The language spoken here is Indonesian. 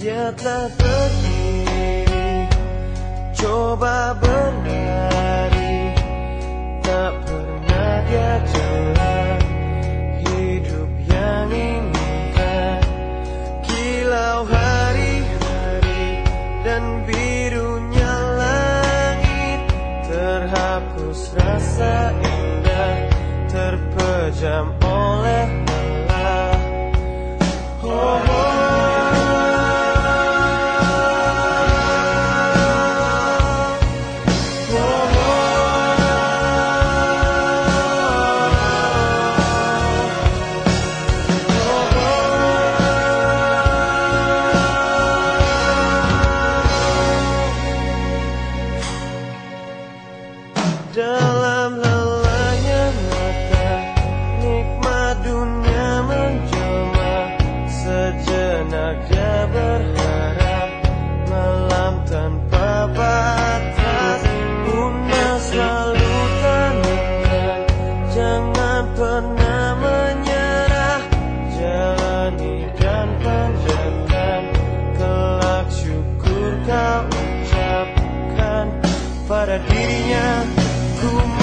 Dia telah pergi. Coba berlari. Tak pernah dia jalan. Hidup yang inginkan Kilau hari-hari Dan birunya langit. Terhapus rasa indah. Terpejam oleh Dalam lelahnya mata Nikmat dunia menjelma Sejenak dia berharap Malam tanpa batas. Bunda selalu tanamkan Jangan pernah menyerah. Jalani dan panjatkan Kelak syukur kau ucapkan Pada dirinya. you.